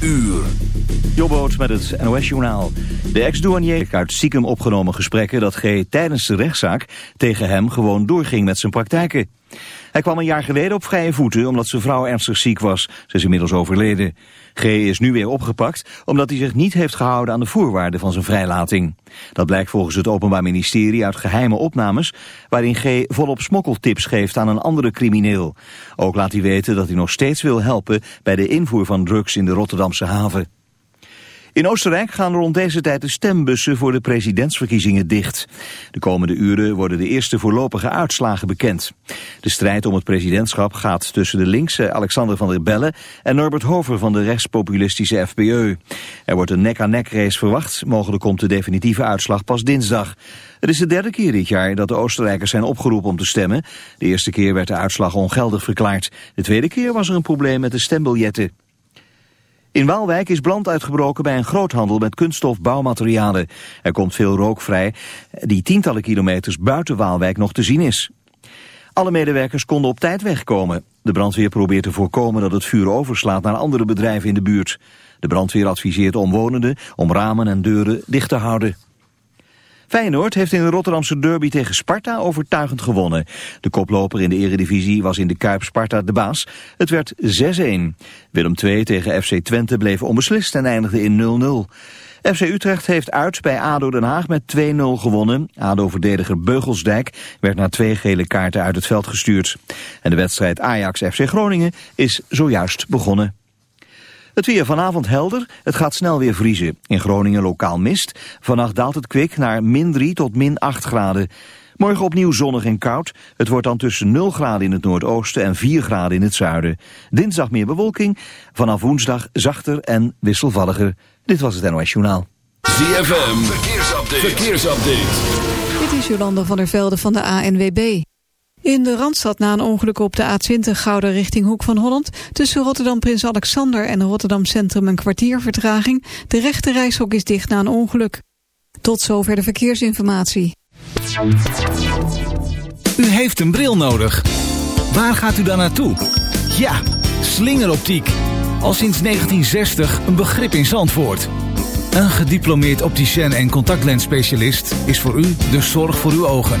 uur. Jobboot met het NOS-journaal. De ex-douanier uit stiekem opgenomen gesprekken dat G. tijdens de rechtszaak tegen hem gewoon doorging met zijn praktijken. Hij kwam een jaar geleden op vrije voeten omdat zijn vrouw ernstig ziek was. Ze is inmiddels overleden. G. is nu weer opgepakt omdat hij zich niet heeft gehouden aan de voorwaarden van zijn vrijlating. Dat blijkt volgens het Openbaar Ministerie uit geheime opnames... waarin G. volop smokkeltips geeft aan een andere crimineel. Ook laat hij weten dat hij nog steeds wil helpen bij de invoer van drugs in de Rotterdamse haven. In Oostenrijk gaan rond deze tijd de stembussen voor de presidentsverkiezingen dicht. De komende uren worden de eerste voorlopige uitslagen bekend. De strijd om het presidentschap gaat tussen de linkse Alexander van der Bellen en Norbert Hover van de rechtspopulistische FPÖ. Er wordt een nek-aan-nek race verwacht, mogelijk komt de definitieve uitslag pas dinsdag. Het is de derde keer dit jaar dat de Oostenrijkers zijn opgeroepen om te stemmen. De eerste keer werd de uitslag ongeldig verklaard. De tweede keer was er een probleem met de stembiljetten. In Waalwijk is brand uitgebroken bij een groothandel met kunststof bouwmaterialen. Er komt veel rook vrij die tientallen kilometers buiten Waalwijk nog te zien is. Alle medewerkers konden op tijd wegkomen. De brandweer probeert te voorkomen dat het vuur overslaat naar andere bedrijven in de buurt. De brandweer adviseert omwonenden om ramen en deuren dicht te houden. Feyenoord heeft in de Rotterdamse derby tegen Sparta overtuigend gewonnen. De koploper in de eredivisie was in de Kuip Sparta de baas. Het werd 6-1. Willem II tegen FC Twente bleef onbeslist en eindigde in 0-0. FC Utrecht heeft uit bij ADO Den Haag met 2-0 gewonnen. ADO-verdediger Beugelsdijk werd na twee gele kaarten uit het veld gestuurd. En de wedstrijd Ajax-FC Groningen is zojuist begonnen. Het weer vanavond helder, het gaat snel weer vriezen. In Groningen lokaal mist. Vannacht daalt het kwik naar min 3 tot min 8 graden. Morgen opnieuw zonnig en koud. Het wordt dan tussen 0 graden in het noordoosten en 4 graden in het zuiden. Dinsdag meer bewolking. Vanaf woensdag zachter en wisselvalliger. Dit was het NOS Journaal. ZFM, verkeersupdate. verkeersupdate. Dit is Jolanda van der Velde van de ANWB. In de Randstad na een ongeluk op de A20 Gouden richting Hoek van Holland... tussen Rotterdam Prins Alexander en Rotterdam Centrum een kwartier vertraging. De rechte reishok is dicht na een ongeluk. Tot zover de verkeersinformatie. U heeft een bril nodig. Waar gaat u dan naartoe? Ja, slingeroptiek. Al sinds 1960 een begrip in Zandvoort. Een gediplomeerd opticien en contactlensspecialist is voor u de zorg voor uw ogen.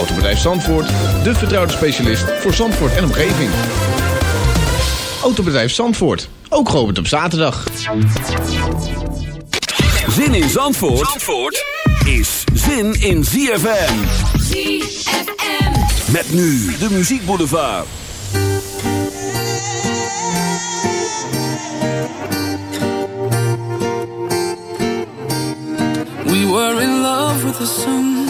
Autobedrijf Zandvoort, de vertrouwde specialist voor Zandvoort en omgeving. Autobedrijf Zandvoort, ook geopend op zaterdag. Zin in Zandvoort, Zandvoort is zin in ZFM. ZFM. Met nu de muziekboulevard. We were in love with the sun.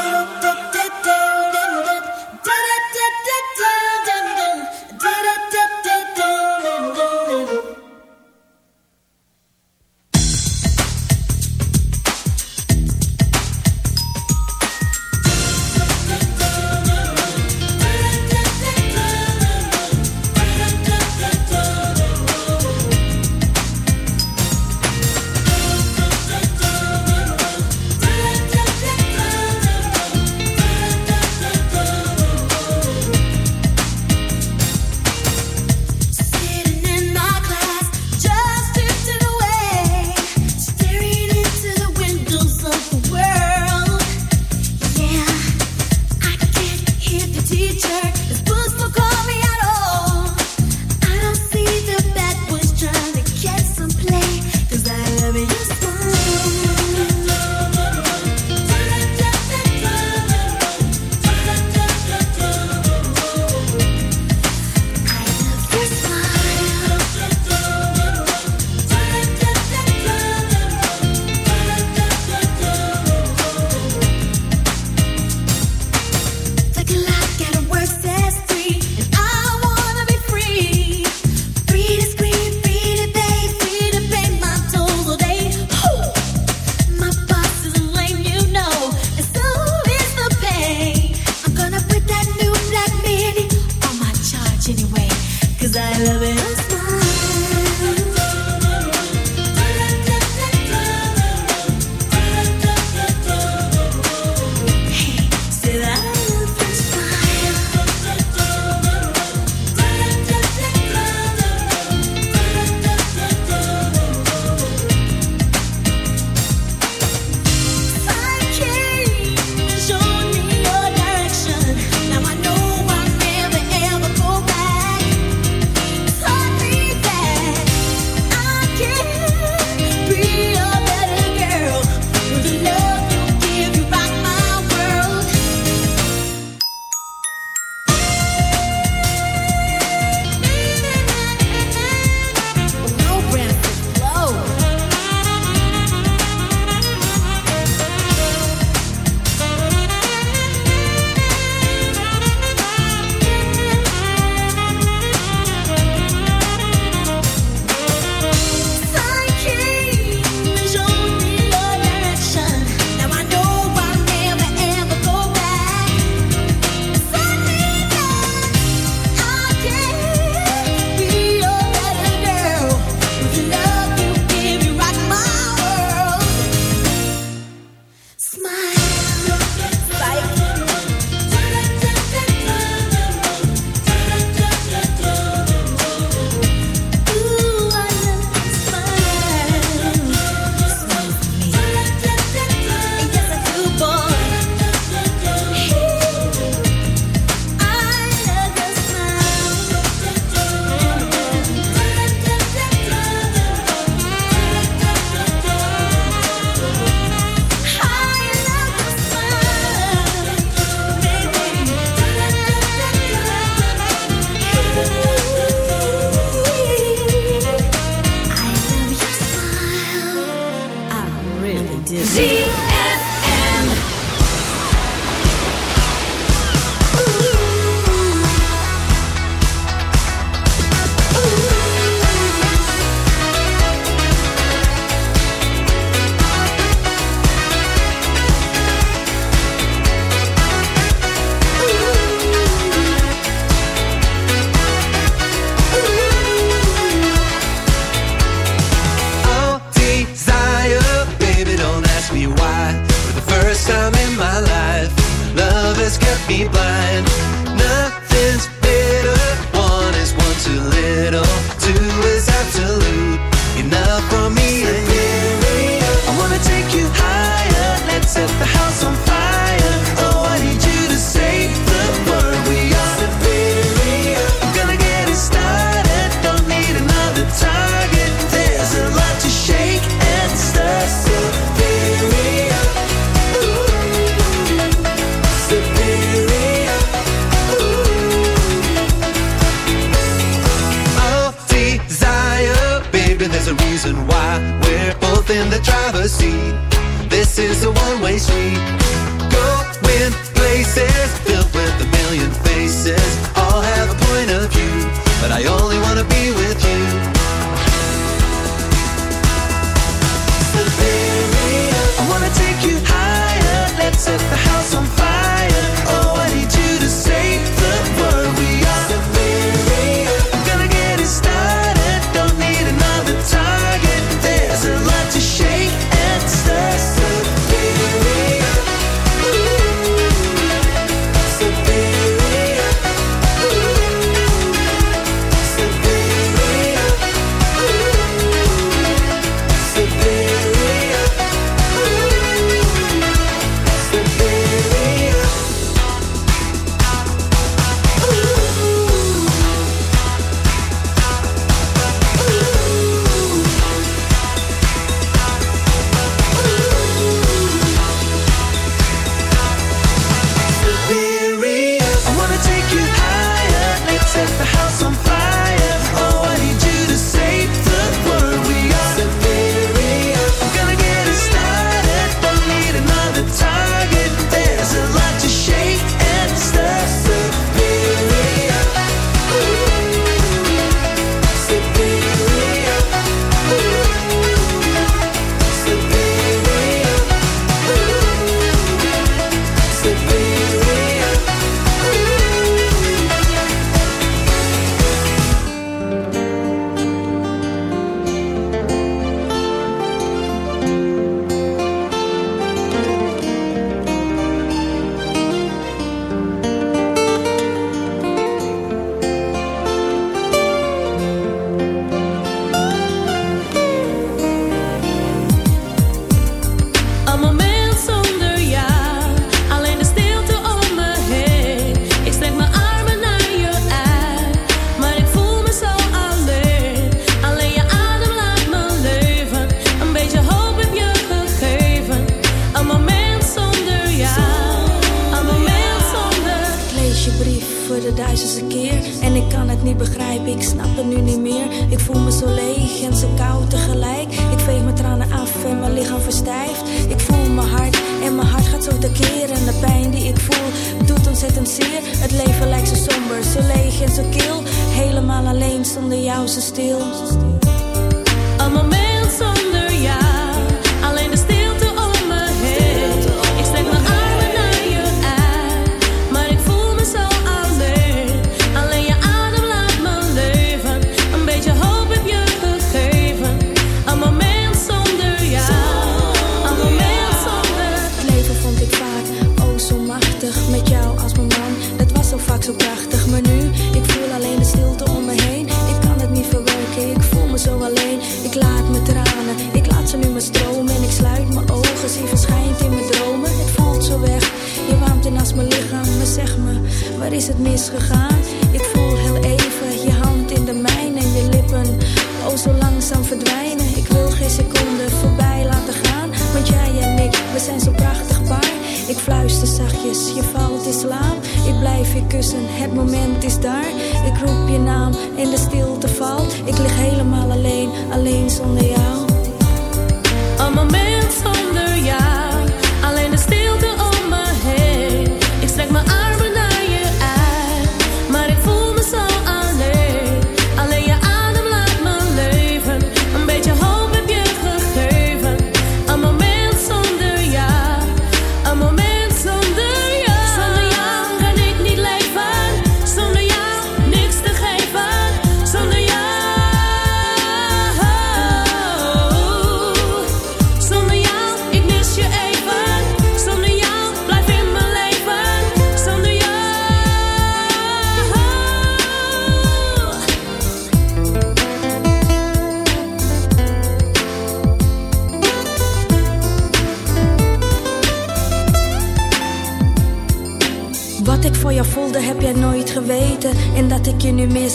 is, je valt, is slaap. Ik blijf je kussen, het moment is daar. Ik roep je naam en de stilte valt. Ik lig helemaal alleen, alleen zonder jou.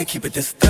boy, keep it this. Th-